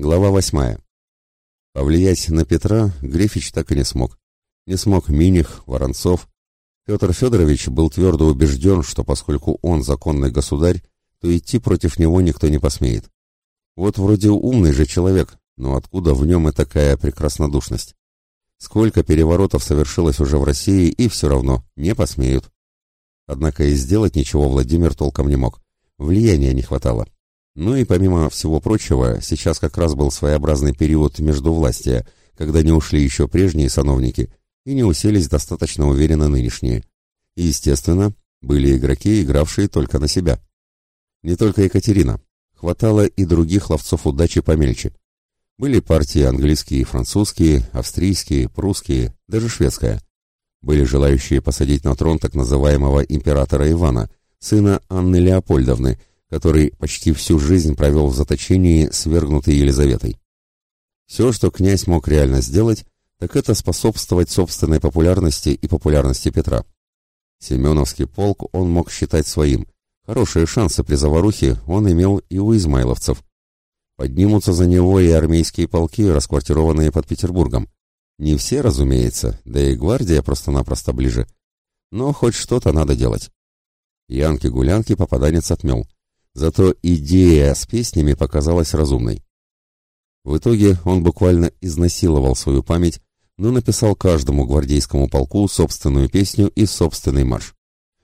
Глава восьмая. Повлиять на Петра Грифич так и не смог. Не смог Миних, Воронцов. Петр Федорович был твердо убежден, что поскольку он законный государь, то идти против него никто не посмеет. Вот вроде умный же человек, но откуда в нем и такая прекраснодушность? Сколько переворотов совершилось уже в России, и все равно не посмеют. Однако и сделать ничего Владимир толком не мог. Влияния не хватало. Ну и помимо всего прочего, сейчас как раз был своеобразный период междувластия, когда не ушли еще прежние сановники и не уселись достаточно уверенно нынешние. И, естественно, были игроки, игравшие только на себя. Не только Екатерина. Хватало и других ловцов удачи помельче. Были партии английские, французские, австрийские, прусские, даже шведская. Были желающие посадить на трон так называемого императора Ивана, сына Анны Леопольдовны, который почти всю жизнь провел в заточении, свергнутой Елизаветой. Все, что князь мог реально сделать, так это способствовать собственной популярности и популярности Петра. Семеновский полк он мог считать своим. Хорошие шансы при заварухе он имел и у измайловцев. Поднимутся за него и армейские полки, расквартированные под Петербургом. Не все, разумеется, да и гвардия просто-напросто ближе. Но хоть что-то надо делать. Янки-гулянки попаданец отмел. Зато идея с песнями показалась разумной. В итоге он буквально изнасиловал свою память, но написал каждому гвардейскому полку собственную песню и собственный марш.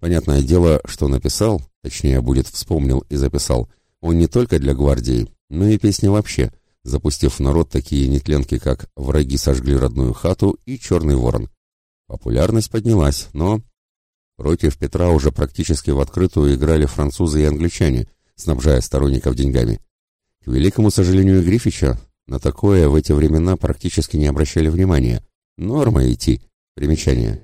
Понятное дело, что написал, точнее будет вспомнил и записал, он не только для гвардии, но и песни вообще, запустив в народ такие нетленки, как «Враги сожгли родную хату» и «Черный ворон». Популярность поднялась, но... Против Петра уже практически в открытую играли французы и англичане, снабжая сторонников деньгами. К великому сожалению Грифича, на такое в эти времена практически не обращали внимания. Норма идти. Примечание.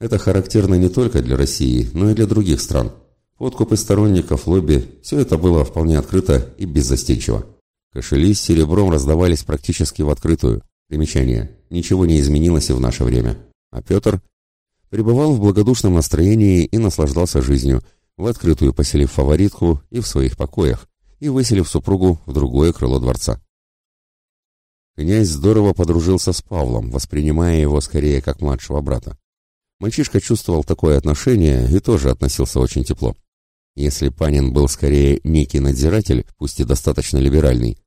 Это характерно не только для России, но и для других стран. Подкупы сторонников, лобби – все это было вполне открыто и беззастенчиво. Кошели с серебром раздавались практически в открытую. Примечание. Ничего не изменилось и в наше время. А Петр пребывал в благодушном настроении и наслаждался жизнью – в открытую поселив фаворитку и в своих покоях, и выселив супругу в другое крыло дворца. Князь здорово подружился с Павлом, воспринимая его скорее как младшего брата. Мальчишка чувствовал такое отношение и тоже относился очень тепло. Если Панин был скорее некий надзиратель, пусть и достаточно либеральный,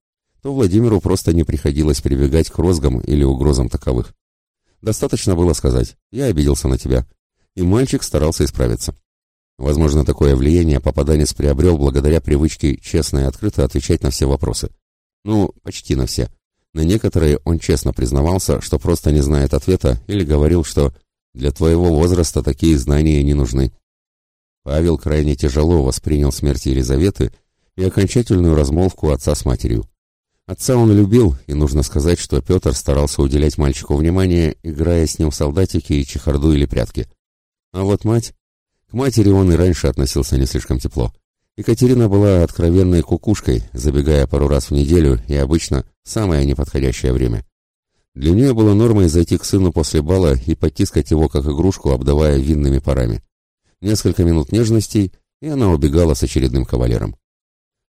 то Владимиру просто не приходилось прибегать к розгам или угрозам таковых. Достаточно было сказать «я обиделся на тебя», и мальчик старался исправиться. Возможно, такое влияние попаданец приобрел благодаря привычке честно и открыто отвечать на все вопросы. Ну, почти на все. На некоторые он честно признавался, что просто не знает ответа, или говорил, что «для твоего возраста такие знания не нужны». Павел крайне тяжело воспринял смерть Елизаветы и окончательную размолвку отца с матерью. Отца он любил, и нужно сказать, что Петр старался уделять мальчику внимание, играя с ним в солдатики и чехарду или прятки. А вот мать... К матери он и раньше относился не слишком тепло. Екатерина была откровенной кукушкой, забегая пару раз в неделю и обычно в самое неподходящее время. Для нее было нормой зайти к сыну после бала и потискать его как игрушку, обдавая винными парами. Несколько минут нежностей, и она убегала с очередным кавалером.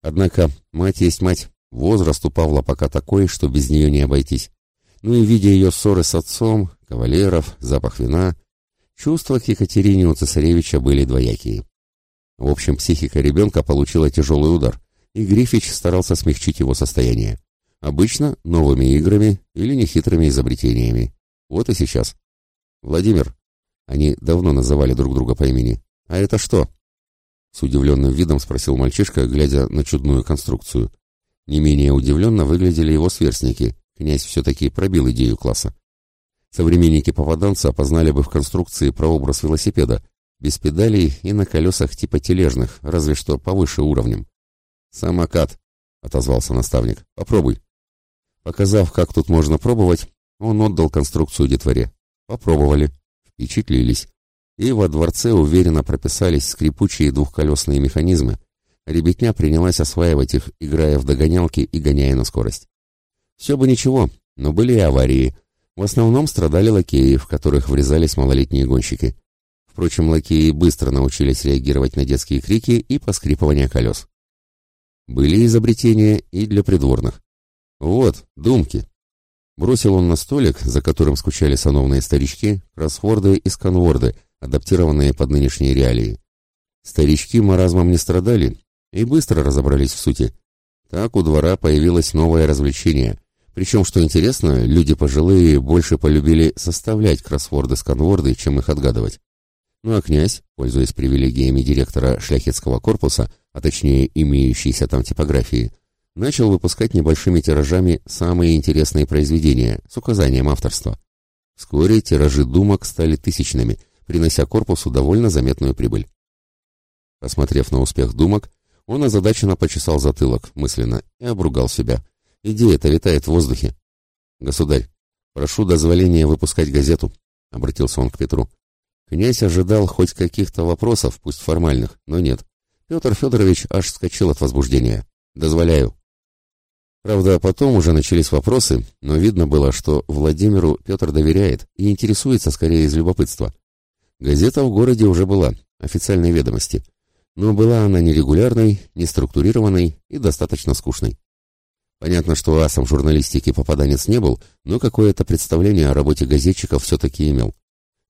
Однако мать есть мать, возраст у Павла пока такой, что без нее не обойтись. Ну и видя ее ссоры с отцом, кавалеров, запах вина, Чувства к Екатерине у цесаревича были двоякие. В общем, психика ребенка получила тяжелый удар, и Грифич старался смягчить его состояние. Обычно новыми играми или нехитрыми изобретениями. Вот и сейчас. «Владимир», они давно называли друг друга по имени, «а это что?» С удивленным видом спросил мальчишка, глядя на чудную конструкцию. Не менее удивленно выглядели его сверстники. Князь все-таки пробил идею класса. Современники попаданца опознали бы в конструкции прообраз велосипеда, без педалей и на колесах типа тележных, разве что повыше уровнем. «Самокат», — отозвался наставник, — «попробуй». Показав, как тут можно пробовать, он отдал конструкцию детворе. Попробовали, впечатлились. И во дворце уверенно прописались скрипучие двухколесные механизмы. Ребятня принялась осваивать их, играя в догонялки и гоняя на скорость. Все бы ничего, но были и аварии, в основном страдали лакеи, в которых врезались малолетние гонщики. Впрочем, лакеи быстро научились реагировать на детские крики и поскрипывание колес. Были изобретения и для придворных. Вот Думки. Бросил он на столик, за которым скучали сановные старички, кроссворды и сканворды, адаптированные под нынешние реалии. Старички маразмом не страдали и быстро разобрались в сути. Так у двора появилось новое развлечение. Причем, что интересно, люди пожилые больше полюбили составлять кроссворды-сканворды, чем их отгадывать. Ну а князь, пользуясь привилегиями директора шляхетского корпуса, а точнее имеющейся там типографии, начал выпускать небольшими тиражами самые интересные произведения с указанием авторства. Вскоре тиражи думок стали тысячными, принося корпусу довольно заметную прибыль. Посмотрев на успех думок, он озадаченно почесал затылок мысленно и обругал себя. Идея-то летает в воздухе. «Государь, прошу дозволения выпускать газету», — обратился он к Петру. Князь ожидал хоть каких-то вопросов, пусть формальных, но нет. Петр Федорович аж вскочил от возбуждения. «Дозволяю». Правда, потом уже начались вопросы, но видно было, что Владимиру Петр доверяет и интересуется скорее из любопытства. Газета в городе уже была, официальной ведомости. Но была она нерегулярной, неструктурированной и достаточно скучной. Понятно, что асом журналистики попаданец не был, но какое-то представление о работе газетчиков все-таки имел.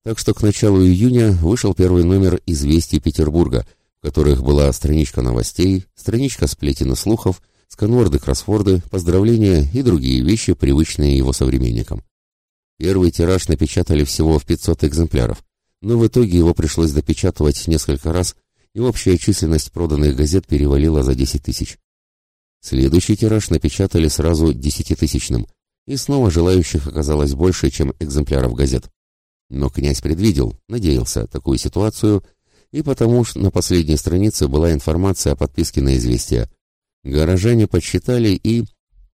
Так что к началу июня вышел первый номер «Известий Петербурга», в которых была страничка новостей, страничка сплетен и слухов – сканворды-кроссворды, поздравления и другие вещи, привычные его современникам. Первый тираж напечатали всего в 500 экземпляров, но в итоге его пришлось допечатывать несколько раз, и общая численность проданных газет перевалила за 10 тысяч. Следующий тираж напечатали сразу десятитысячным, и снова желающих оказалось больше, чем экземпляров газет. Но князь предвидел, надеялся, такую ситуацию, и потому что на последней странице была информация о подписке на известия, Горожане подсчитали и...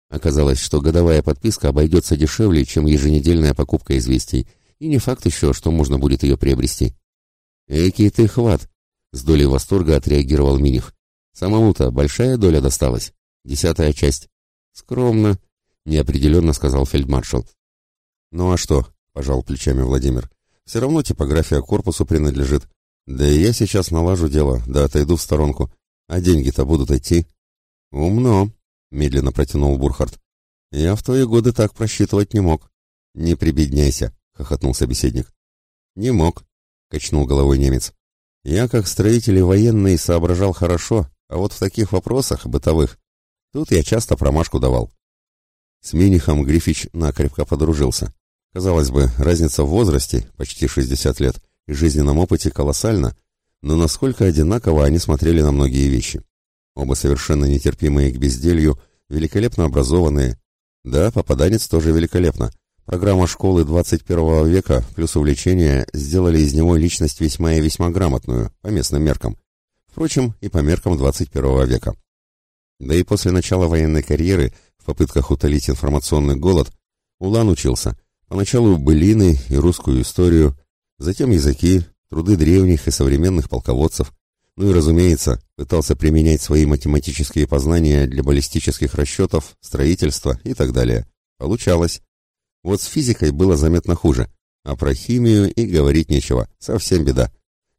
Оказалось, что годовая подписка обойдется дешевле, чем еженедельная покупка известий, и не факт еще, что можно будет ее приобрести. «Экий ты хват!» — с долей восторга отреагировал Миних. «Самому-то большая доля досталась. Десятая часть». «Скромно», — неопределенно сказал фельдмаршал. «Ну а что?» — пожал плечами Владимир. «Все равно типография корпусу принадлежит. Да и я сейчас налажу дело, да отойду в сторонку. А деньги-то будут идти». «Умно», — медленно протянул Бурхард. «Я в твои годы так просчитывать не мог». «Не прибедняйся», — хохотнул собеседник. «Не мог», — качнул головой немец. «Я, как строитель и военный, соображал хорошо, а вот в таких вопросах, бытовых, тут я часто промашку давал». С Минихом Грифич накрепко подружился. Казалось бы, разница в возрасте, почти 60 лет, и жизненном опыте колоссальна, но насколько одинаково они смотрели на многие вещи. Оба совершенно нетерпимые к безделью, великолепно образованные. Да, попаданец тоже великолепно. Программа школы 21 века плюс увлечение сделали из него личность весьма и весьма грамотную, по местным меркам. Впрочем, и по меркам 21 века. Да и после начала военной карьеры, в попытках утолить информационный голод, Улан учился. Поначалу былины и русскую историю, затем языки, труды древних и современных полководцев, ну и, разумеется, пытался применять свои математические познания для баллистических расчетов, строительства и так далее. Получалось. Вот с физикой было заметно хуже, а про химию и говорить нечего, совсем беда.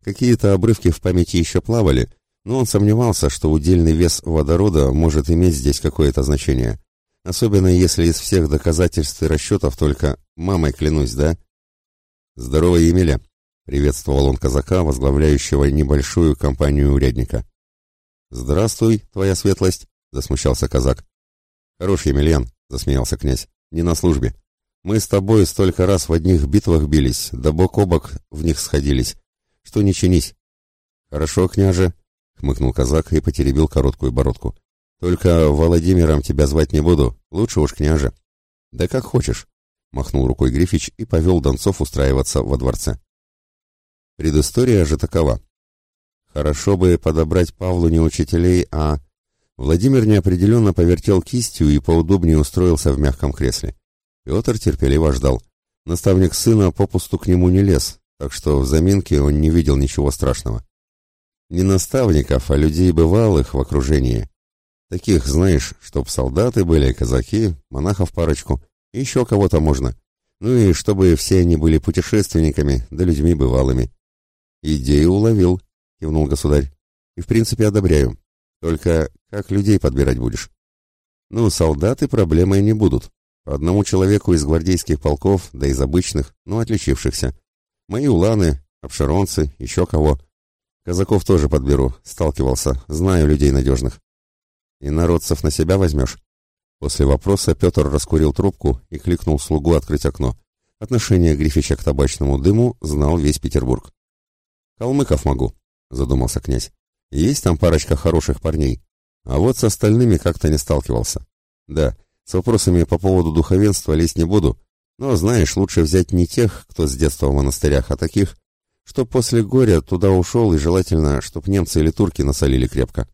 Какие-то обрывки в памяти еще плавали, но он сомневался, что удельный вес водорода может иметь здесь какое-то значение. Особенно если из всех доказательств и расчетов только «мамой клянусь, да?» «Здорово, Емеля», Приветствовал он казака, возглавляющего небольшую компанию урядника. «Здравствуй, твоя светлость!» — засмущался казак. «Хорош, Емельян!» — засмеялся князь. «Не на службе. Мы с тобой столько раз в одних битвах бились, да бок о бок в них сходились. Что не чинись!» «Хорошо, княже!» — хмыкнул казак и потеребил короткую бородку. «Только Владимиром тебя звать не буду, лучше уж княже». «Да как хочешь!» — махнул рукой Грифич и повел Донцов устраиваться во дворце. Предыстория же такова. Хорошо бы подобрать Павлу не учителей, а... Владимир неопределенно повертел кистью и поудобнее устроился в мягком кресле. Петр терпеливо ждал. Наставник сына попусту к нему не лез, так что в заминке он не видел ничего страшного. Не наставников, а людей бывалых в окружении. Таких, знаешь, чтоб солдаты были, казаки, монахов парочку, еще кого-то можно. Ну и чтобы все они были путешественниками, да людьми бывалыми. «Идею уловил», — кивнул государь. «И в принципе одобряю. Только как людей подбирать будешь?» «Ну, солдаты проблемой не будут», По одному человеку из гвардейских полков, да из обычных, но отличившихся. Мои уланы, обширонцы, еще кого. Казаков тоже подберу, сталкивался, знаю людей надежных. И народцев на себя возьмешь? После вопроса Петр раскурил трубку и кликнул слугу открыть окно. Отношение Грифича к табачному дыму знал весь Петербург. «Калмыков могу», — задумался князь. «Есть там парочка хороших парней, а вот с остальными как-то не сталкивался. Да, с вопросами по поводу духовенства лезть не буду, но, знаешь, лучше взять не тех, кто с детства в монастырях, а таких, что после горя туда ушел, и желательно, чтоб немцы или турки насолили крепко.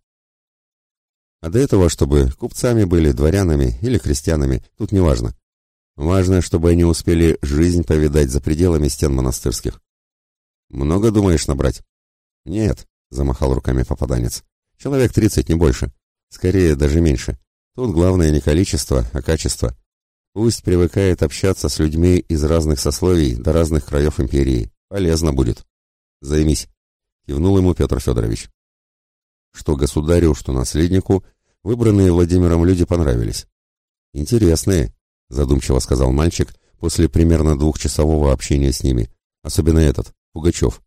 А до этого, чтобы купцами были, дворянами или крестьянами, тут не важно. Важно, чтобы они успели жизнь повидать за пределами стен монастырских. Много думаешь набрать? Нет, замахал руками попаданец. Человек тридцать, не больше. Скорее, даже меньше. Тут главное не количество, а качество. Пусть привыкает общаться с людьми из разных сословий до разных краев империи. Полезно будет. Займись. Кивнул ему Петр Федорович. Что государю, что наследнику, выбранные Владимиром люди понравились. Интересные, задумчиво сказал мальчик после примерно двухчасового общения с ними. Особенно этот, Пугачев.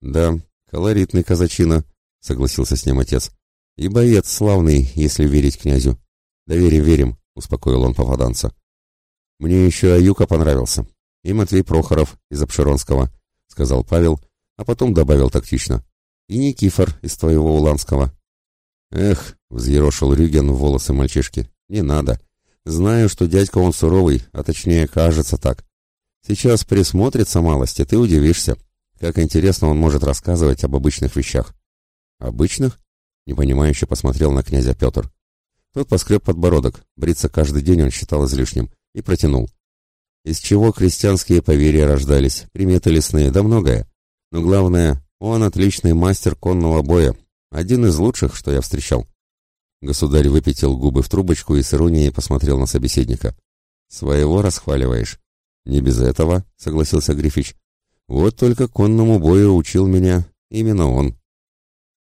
Да, колоритный казачина, согласился с ним отец. И боец славный, если верить князю. Да верим, верим, успокоил он попаданца. Мне еще Аюка понравился. И Матвей Прохоров из Обширонского, сказал Павел, а потом добавил тактично. И Никифор из твоего Уланского. Эх, взъерошил Рюген волосы мальчишки. Не надо. Знаю, что дядька он суровый, а точнее кажется так. Сейчас присмотрится малость, и ты удивишься, как интересно он может рассказывать об обычных вещах. Обычных? Непонимающе посмотрел на князя Петр. Тот поскреб подбородок, бриться каждый день он считал излишним, и протянул. Из чего крестьянские поверья рождались, приметы лесные, да многое. Но главное, он отличный мастер конного боя, один из лучших, что я встречал. Государь выпятил губы в трубочку и с иронией посмотрел на собеседника. «Своего расхваливаешь?» «Не без этого», — согласился Грифич. «Вот только конному бою учил меня именно он».